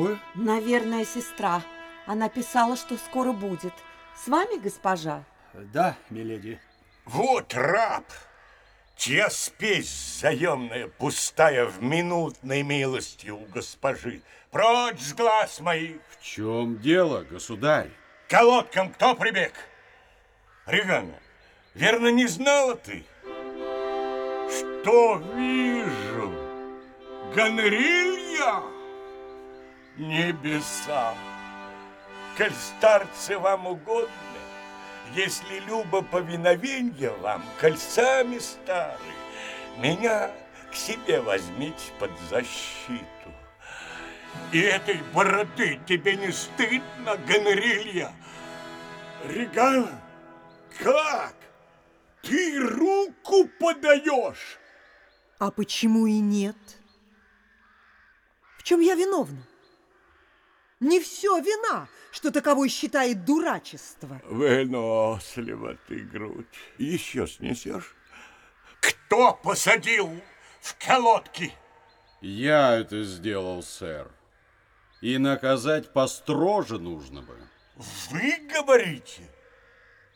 Трубы? Наверное, сестра. Она писала, что скоро будет. С вами, госпожа? Да, миледи. Вот раб, чья спесь заемная, пустая в минутной милости у госпожи. Прочь с глаз моих! В чем дело, государь? Колодкам кто прибег? Регана, верно, не знала ты? Что вижу? Гонорилья? Небеса! Коль старцы вам угодны, если любо повиновенье вам, кольцами стары, меня к себе возьмите под защиту. И этой бороды тебе не стыдно, Гонорилья? Регана, как? Ты руку подаешь? А почему и нет? В чем я виновна? Не все вина, что таковой считает дурачество. Вынослива ты грудь. Еще снесешь? Кто посадил в колодки? Я это сделал, сэр. И наказать построже нужно бы. Вы говорите?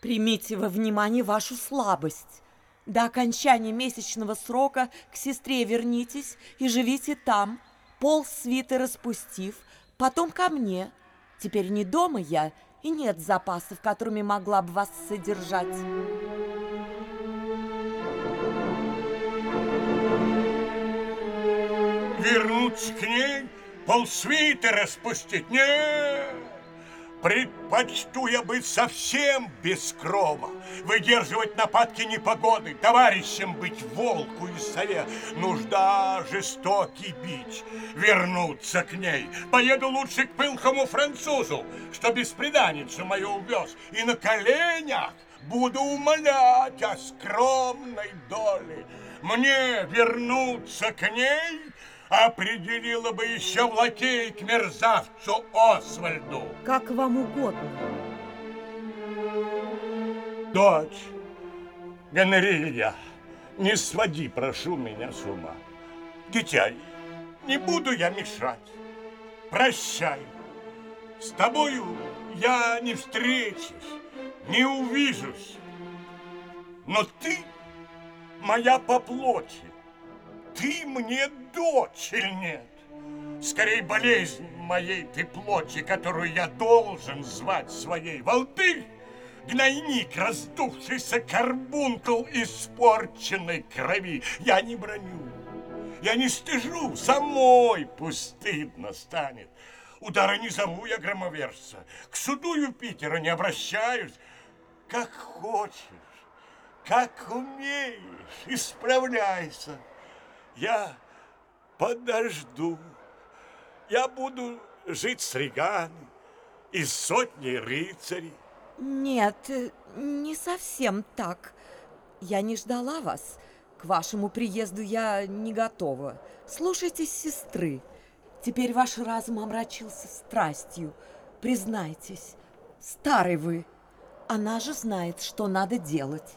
Примите во внимание вашу слабость. До окончания месячного срока к сестре вернитесь и живите там, пол свиты распустив, потом ко мне. Теперь не дома я, и нет запасов, которыми могла бы вас содержать. Вернуться к ней, полсвиты распустить? Нет! Предпочту я быть совсем без крова, выдерживать нападки непогоды, товарищем быть волку и сове, нужда жестокий бич, вернуться к ней. Поеду лучше к пылкому французу, что беспреданницу мою увез, и на коленях буду умолять о скромной доле. Мне вернуться к ней — определила бы еще в лакей к мерзавцу Освальду. Как вам угодно. Дочь, Гонорилья, не своди, прошу меня с ума. Дитя, не буду я мешать. Прощай. С тобою я не встречусь, не увижусь. Но ты моя по плоти ты мне дочь или нет? Скорей болезнь моей ты плоти, которую я должен звать своей. Волты, гнойник, раздувшийся карбункул испорченной крови. Я не броню, я не стыжу, самой пустыдно станет. Удара не зову я громоверца, к суду Юпитера не обращаюсь. Как хочешь, как умеешь, исправляйся. Я подожду. Я буду жить с Реганой и сотней рыцарей. Нет, не совсем так. Я не ждала вас. К вашему приезду я не готова. Слушайтесь сестры. Теперь ваш разум омрачился страстью. Признайтесь, старый вы. Она же знает, что надо делать.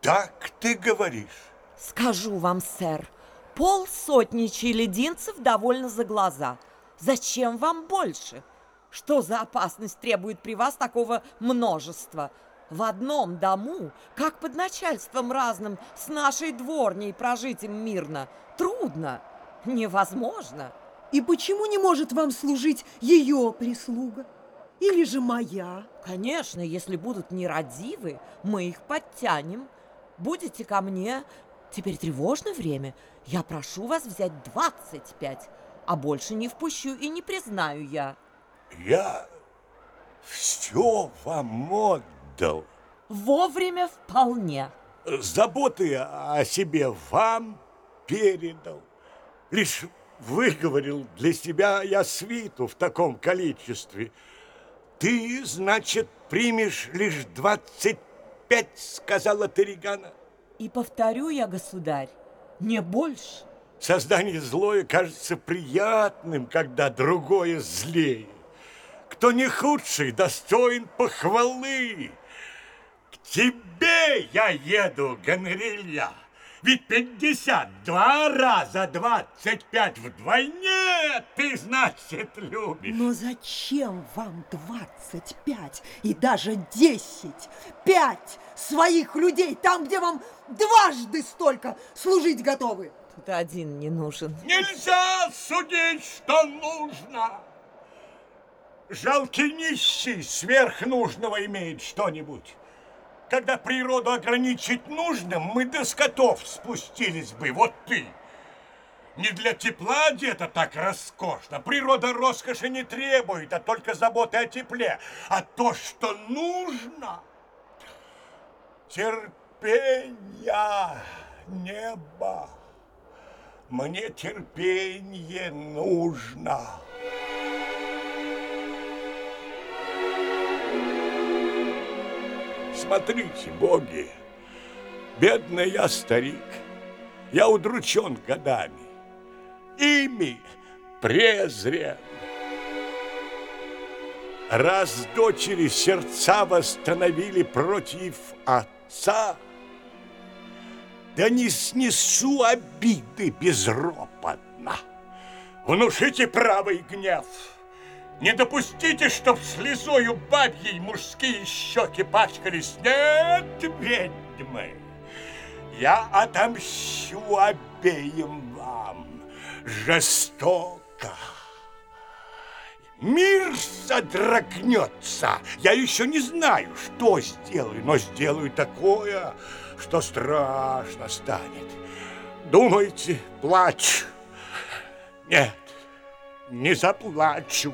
Так ты говоришь? Скажу вам, сэр, Пол сотни челединцев довольно за глаза. Зачем вам больше? Что за опасность требует при вас такого множества? В одном дому, как под начальством разным, с нашей дворней прожить им мирно, трудно, невозможно. И почему не может вам служить ее прислуга? Или же моя? Конечно, если будут нерадивы, мы их подтянем. Будете ко мне, Теперь тревожное время. Я прошу вас взять 25, а больше не впущу и не признаю я. Я все вам отдал. Вовремя вполне. Заботы о себе вам передал. Лишь выговорил для себя я свиту в таком количестве. Ты, значит, примешь лишь двадцать пять, сказала Терригана. И повторю я, государь, не больше. Создание злое кажется приятным, когда другое злее. Кто не худший, достоин похвалы. К тебе я еду, Гонорилья. Ведь 52 раза 25 вдвойне ты, значит, любишь. Но зачем вам 25 и даже 10, 5 своих людей там, где вам дважды столько служить готовы? Тут один не нужен. Нельзя судить, что нужно. Жалкий нищий сверх нужного имеет что-нибудь. Когда природу ограничить нужным, мы до скотов спустились бы, вот ты. Не для тепла одета так роскошно. Природа роскоши не требует, а только заботы о тепле. А то, что нужно, терпения небо. Мне терпение нужно. Смотрите, боги, бедный я старик, я удручен годами, ими презрен. Раз дочери сердца восстановили против отца, да не снесу обиды безропотно. Внушите правый гнев. Не допустите, чтоб слезою бабьей мужские щеки пачкались. Нет, ведьмы, я отомщу обеим вам жестоко. Мир содрогнется. Я еще не знаю, что сделаю, но сделаю такое, что страшно станет. Думаете, плачу? Нет, не заплачу.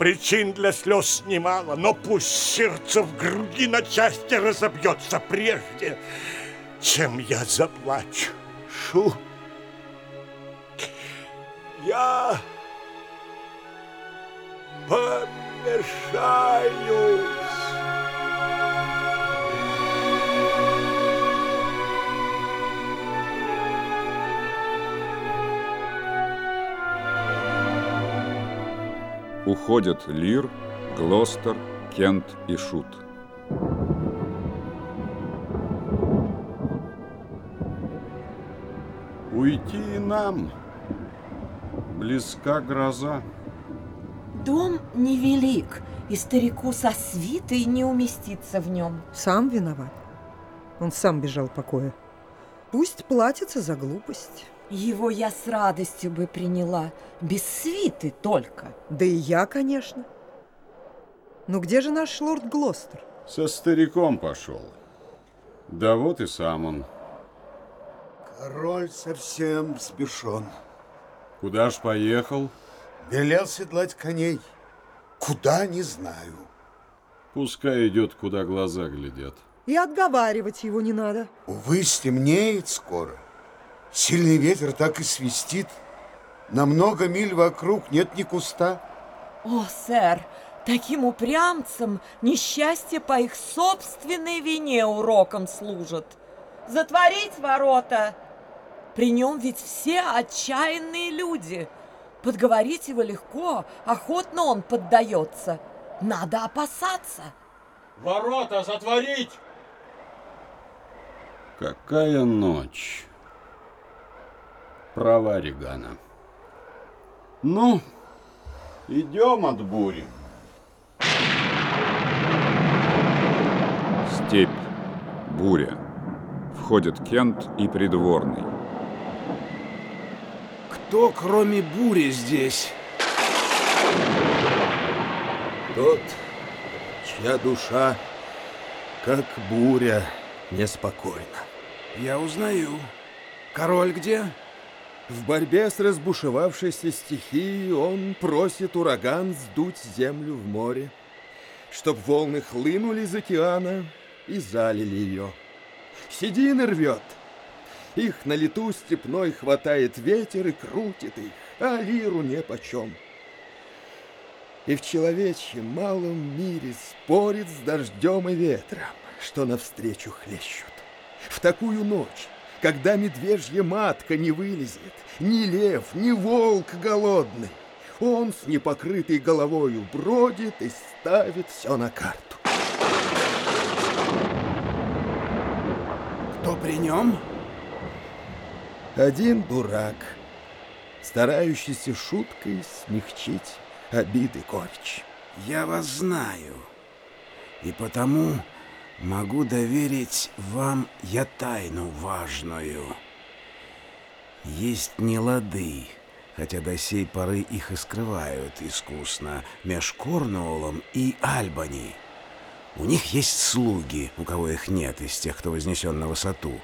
Причин для слез немало, но пусть сердце в груди на части разобьется прежде, чем я заплачу. Шу. Я помешаюсь. Уходят Лир, Глостер, Кент и Шут. Уйти и нам. Близка гроза. Дом невелик, и старику со свитой не уместиться в нем. Сам виноват. Он сам бежал покоя. Пусть платится за глупость. Его я с радостью бы приняла, без свиты только. Да и я, конечно. Но где же наш лорд Глостер? Со стариком пошел. Да вот и сам он. Король совсем взбешен. Куда ж поехал? Велел седлать коней. Куда, не знаю. Пускай идет, куда глаза глядят. И отговаривать его не надо. Увы, стемнеет скоро. Сильный ветер так и свистит. На много миль вокруг нет ни куста. О, сэр, таким упрямцам несчастье по их собственной вине уроком служит. Затворить ворота! При нем ведь все отчаянные люди. Подговорить его легко, охотно он поддается. Надо опасаться. Ворота затворить! Какая ночь. Права Регана. Ну, идем от бури. Степь. Буря. Входят Кент и придворный. Кто, кроме бури, здесь? Тот, чья душа, как буря, неспокойна. Я узнаю. Король где? В борьбе с разбушевавшейся стихией он просит ураган сдуть землю в море, чтоб волны хлынули из океана и залили ее. Седины рвет. Их на лету степной хватает ветер и крутит их, а лиру непочем. И в человечьем малом мире спорит с дождем и ветром, что навстречу хлещут. В такую ночь, когда медвежья матка не вылезет, ни лев, ни волк голодный, он с непокрытой головою бродит и ставит все на карту. Кто при нем? Один дурак, старающийся шуткой смягчить обиды горечь. Я вас знаю, и потому могу доверить вам я тайну важную. Есть нелады, хотя до сей поры их и скрывают искусно, меж Корнуоллом и Альбани. У них есть слуги, у кого их нет, из тех, кто вознесен на высоту,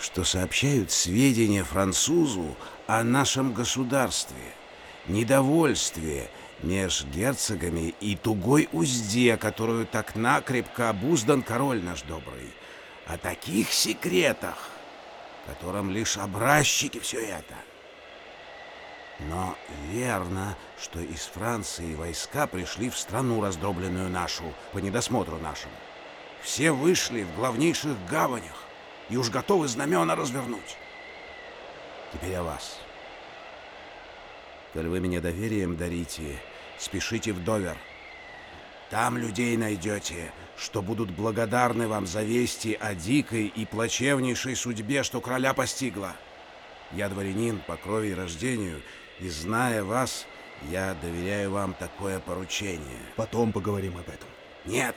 что сообщают сведения французу о нашем государстве, недовольстве меж герцогами и тугой узде, которую так накрепко обуздан король наш добрый. О таких секретах, которым лишь образчики все это. Но верно, что из Франции войска пришли в страну, раздробленную нашу, по недосмотру нашему. Все вышли в главнейших гаванях и уж готовы знамена развернуть. Теперь о вас. Коль вы меня доверием дарите, спешите в Довер. Там людей найдете, что будут благодарны вам за вести о дикой и плачевнейшей судьбе, что короля постигла. Я дворянин по крови и рождению, и, зная вас, я доверяю вам такое поручение. Потом поговорим об этом. Нет.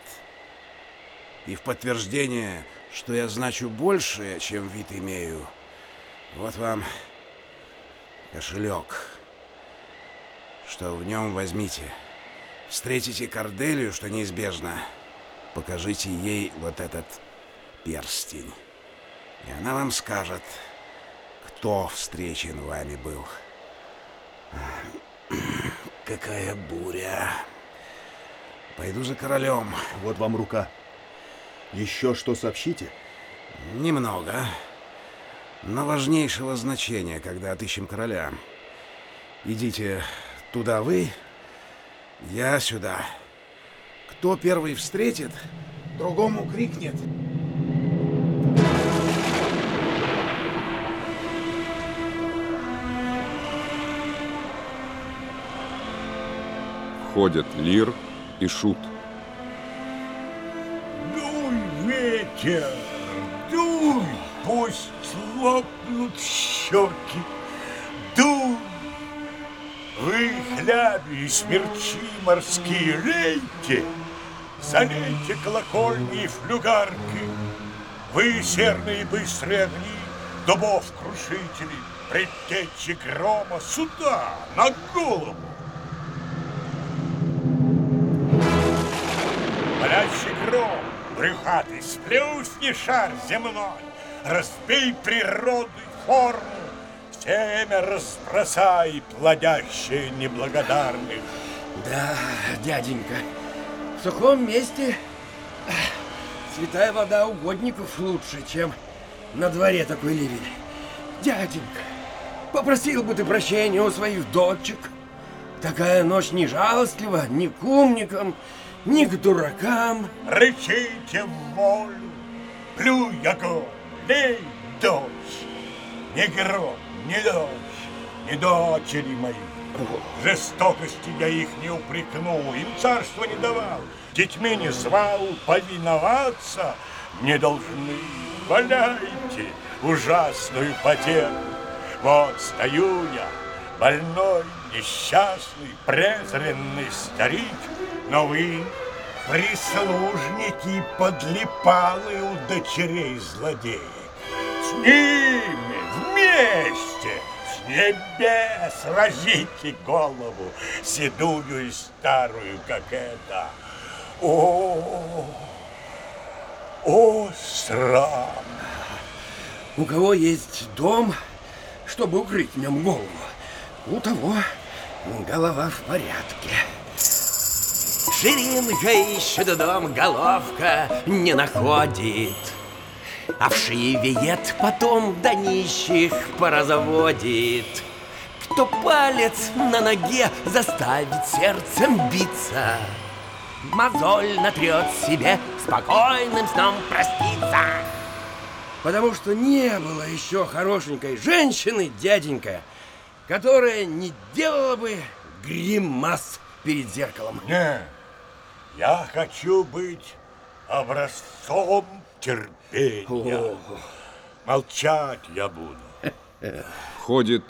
И в подтверждение, что я значу больше, чем вид имею, вот вам кошелек, что в нем возьмите. Встретите Корделию, что неизбежно. Покажите ей вот этот перстень. И она вам скажет, кто встречен вами был. Какая буря. Пойду за королем. Вот вам рука. Еще что сообщите? Немного. Но важнейшего значения, когда отыщем короля. Идите туда вы, я сюда. Кто первый встретит, другому крикнет. Входят Лир и Шут. Дуй, ветер, дуй, пусть лопнут щеки. Вы хляби и смерчи морские лейте, Залейте колокольни и флюгарки. Вы серные быстрые огни, дубов крушители, Предтечи грома сюда, на голову. Палящий гром, брюхатый, сплюсни шар земной, Разбей природы форму, семя разбросай, плодящее неблагодарных. Да, дяденька, в сухом месте святая вода угодников лучше, чем на дворе такой ливень. Дяденька, попросил бы ты прощения у своих дочек. Такая ночь не жалостлива ни к умникам, ни к дуракам. Рычите в волю, плюй огонь, лей дождь. Ни гром, ни дождь, ни дочери мои. Жестокости я их не упрекну, им царство не давал, детьми не звал, повиноваться не должны. Валяйте ужасную потерю. Вот стою я, больной, несчастный, презренный старик, но вы прислужники подлипалы у дочерей злодеев. С ними вместе с небес разите голову, седую и старую, как это. О, о, срам! У кого есть дом, чтобы укрыть в нем голову, у того голова в порядке. Ширинка ищет дом, головка не находит. А в шивеет потом до нищих поразводит. Кто палец на ноге заставит сердцем биться, Мозоль натрет себе, спокойным сном проститься. Потому что не было еще хорошенькой женщины, дяденька, которая не делала бы гримас перед зеркалом. Не, я хочу быть образцом терпения. О. Молчать я буду. Входит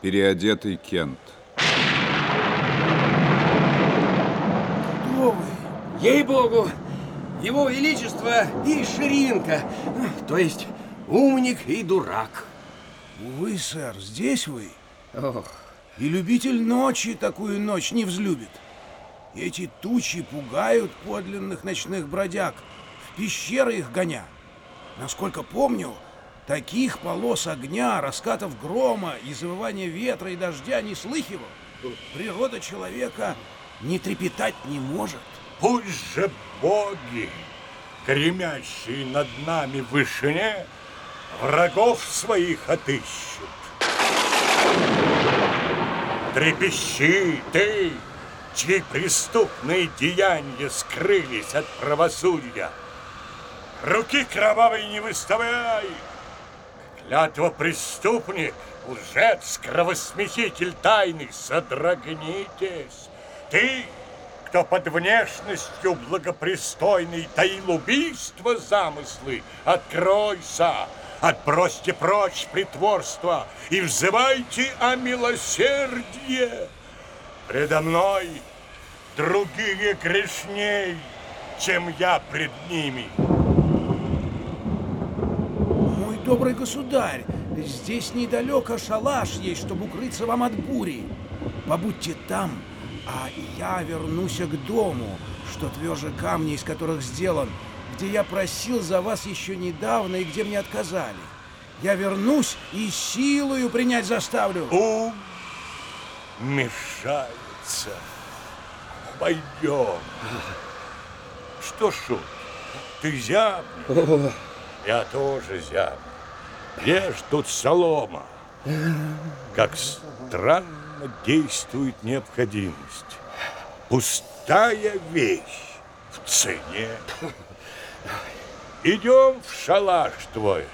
переодетый Кент. Кто вы? Ей-богу, его величество и Ширинка, то есть умник и дурак. Увы, сэр, здесь вы. Ох, И любитель ночи такую ночь не взлюбит. Эти тучи пугают подлинных ночных бродяг, пещеры их гоня. Насколько помню, таких полос огня, раскатов грома и завывания ветра и дождя не слыхивал. Природа человека не трепетать не может. Пусть же боги, гремящие над нами в вышине, врагов своих отыщут. Трепещи ты, чьи преступные деяния скрылись от правосудия. Руки кровавой не выставляй! Клятва преступник, лжец, кровосмеситель тайны, содрогнитесь! Ты, кто под внешностью благопристойной таил убийство замыслы, откройся, отбросьте прочь притворство и взывайте о милосердие. Предо мной другие грешней, чем я пред ними. Добрый государь, здесь недалеко шалаш есть, чтобы укрыться вам от бури. Побудьте там, а я вернусь к дому, что тверже камней, из которых сделан, где я просил за вас еще недавно и где мне отказали. Я вернусь и силою принять заставлю. Ум мешается. Пойдем. Что, Шут, ты зябнешь? Я тоже зябну. Ешь тут солома. Как странно действует необходимость. Пустая вещь в цене. Идем в шалаш твой,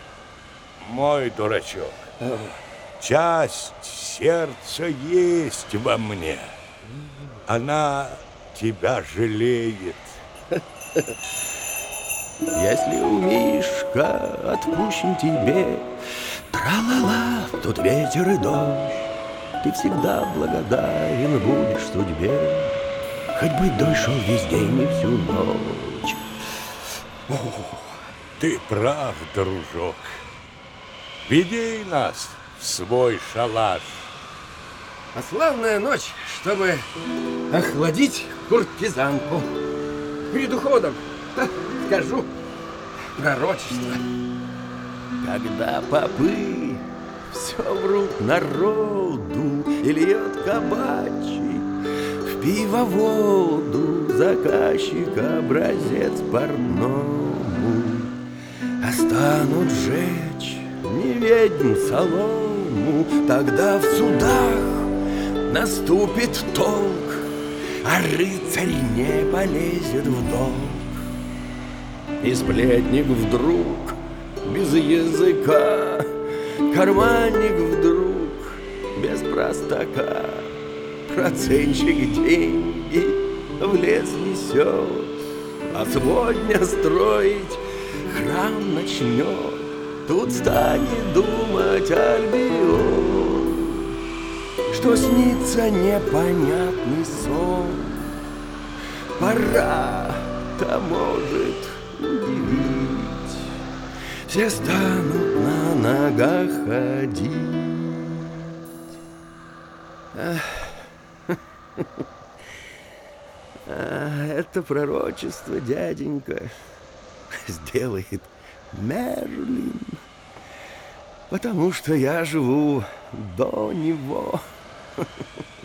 мой дурачок. Часть сердца есть во мне. Она тебя жалеет. Если у Мишка отпущен тебе, Тра-ла-ла, тут ветер и дождь, Ты всегда благодарен будешь судьбе, Хоть бы дождь шел весь день и всю ночь. Ты прав, дружок. Веди нас в свой шалаш. а славная ночь, чтобы охладить куртизанку. Перед уходом ха, скажу. Пророчество. Когда попы все врут народу И льет кабачи в пивоводу Заказчик образец портному А станут жечь не ведьм солому Тогда в судах наступит толк А рыцарь не полезет в долг и сплетник вдруг без языка, Карманник вдруг без простака, Процентчик деньги в лес несет, А сегодня строить храм начнет. Тут станет думать Альбион, Что снится непонятный сон. Пора-то может удивить, Все станут на ногах ходить. А это пророчество, дяденька, сделает Мерлин, потому что я живу до него.